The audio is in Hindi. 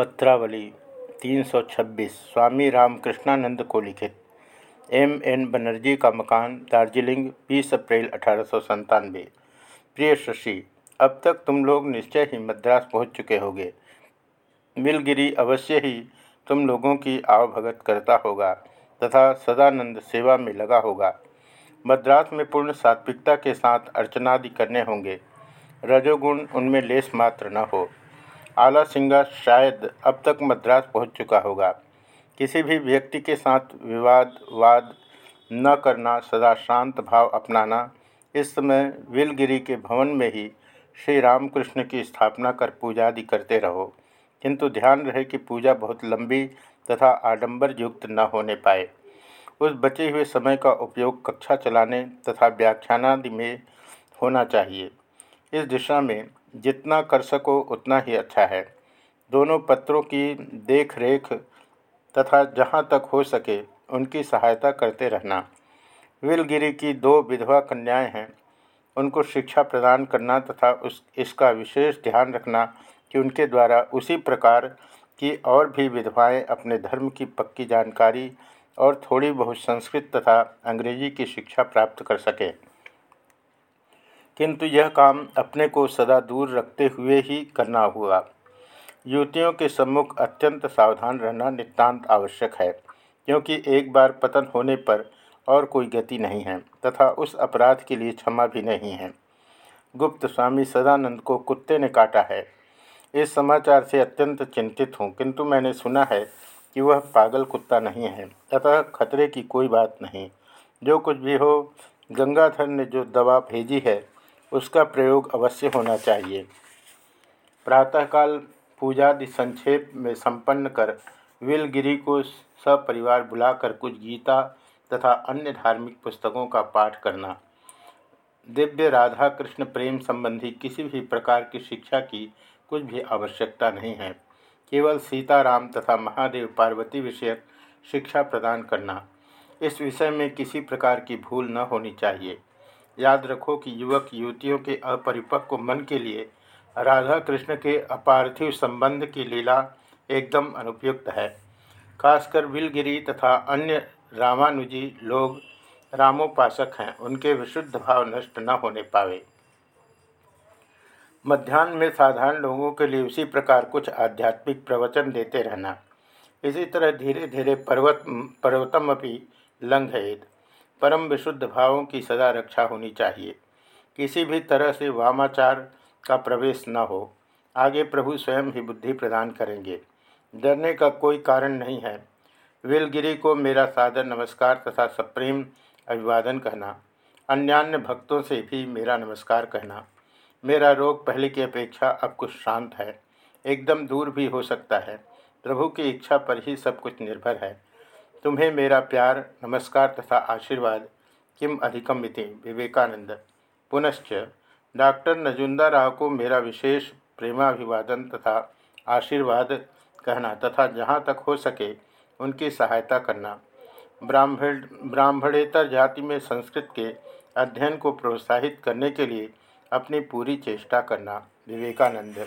पत्रावली 326 स्वामी रामकृष्णानंद को लिखित। एम एन बनर्जी का मकान, दार्जिलिंग 20 अप्रैल अठारह प्रिय शशि, अब तक तुम लोग निश्चय ही मद्रास पहुँच चुके होगे। मिलगिरी अवश्य ही तुम लोगों की आवभगत करता होगा तथा सदानंद सेवा में लगा होगा। मद्रास में पूर्ण सात्विकता के साथ अर्चनादि करने होंगे। रजोगुण उनमें लेस मात्र न हो। आला सिंगा शायद अब तक मद्रास पहुँच चुका होगा। किसी भी व्यक्ति के साथ विवाद, वाद न करना, सदा शांत भाव अपनाना, इस समय विलगिरी के भवन में ही श्री रामकृष्ण की स्थापना कर पूजा आदि करते रहो। किंतु ध्यान रहे कि पूजा बहुत लंबी तथा आडंबर युक्त न होने पाए। उस बचे हुए समय का उपयोग कक्षा चलाने तथा व्याख्यानादि में होना चाहिए। इस दिशा में जितना कर सको उतना ही अच्छा है। दोनों पत्रों की देख रेख तथा जहाँ तक हो सके उनकी सहायता करते रहना। विलगिरी की दो विधवा कन्याएँ हैं। उनको शिक्षा प्रदान करना तथा उस, इसका विशेष ध्यान रखना कि उनके द्वारा उसी प्रकार की और भी विधवाएँ अपने धर्म की पक्की जानकारी और थोड़ी बहुत संस्कृत तथा अंग्रेज़ी की शिक्षा प्राप्त कर सकें। किंतु यह काम अपने को सदा दूर रखते हुए ही करना हुआ। युवतियों के सम्मुख अत्यंत सावधान रहना नितांत आवश्यक है, क्योंकि एक बार पतन होने पर और कोई गति नहीं है, तथा उस अपराध के लिए क्षमा भी नहीं है। गुप्त स्वामी सदानंद को कुत्ते ने काटा है। इस समाचार से अत्यंत चिंतित हूँ, किंतु मैंने सुना है कि वह पागल कुत्ता नहीं है, अतः खतरे की कोई बात नहीं। जो कुछ भी हो, गंगाधर ने जो दवा भेजी है उसका प्रयोग अवश्य होना चाहिए। प्रातःकाल पूजादि संक्षेप में संपन्न कर विलगिरी को सपरिवार बुलाकर कुछ गीता तथा अन्य धार्मिक पुस्तकों का पाठ करना। दिव्य राधा कृष्ण प्रेम संबंधी किसी भी प्रकार की शिक्षा की कुछ भी आवश्यकता नहीं है। केवल सीताराम तथा महादेव पार्वती विषयक शिक्षा प्रदान करना। इस विषय में किसी प्रकार की भूल न होनी चाहिए। याद रखो कि युवक युवतियों के अपरिपक्व मन के लिए राधा कृष्ण के अपार्थिव संबंध की लीला एकदम अनुपयुक्त है। खासकर विलगिरी तथा अन्य रामानुजी लोग रामोपासक हैं, उनके विशुद्ध भाव नष्ट न होने पावे। मध्यान्ह में साधारण लोगों के लिए उसी प्रकार कुछ आध्यात्मिक प्रवचन देते रहना। इसी तरह धीरे धीरे पर्वत, पर्वतम अपनी लंघयेत। परम विशुद्ध भावों की सदा रक्षा होनी चाहिए। किसी भी तरह से वामाचार का प्रवेश न हो। आगे प्रभु स्वयं ही बुद्धि प्रदान करेंगे। डरने का कोई कारण नहीं है। विलगिरी को मेरा सादर नमस्कार तथा सप्रेम अभिवादन कहना, अन्यान्य भक्तों से भी मेरा नमस्कार कहना। मेरा रोग पहले की अपेक्षा अब कुछ शांत है। एकदम दूर भी हो सकता है। प्रभु की इच्छा पर ही सब कुछ निर्भर है। तुम्हें मेरा प्यार, नमस्कार तथा आशीर्वाद, किम अधिकम इति विवेकानंद। पुनश्च, डॉक्टर नजुंदा राव को मेरा विशेष प्रेमाभिवादन तथा आशीर्वाद कहना तथा जहाँ तक हो सके उनकी सहायता करना। ब्राह्मण, ब्राह्मणेतर जाति में संस्कृत के अध्ययन को प्रोत्साहित करने के लिए अपनी पूरी चेष्टा करना। विवेकानंद।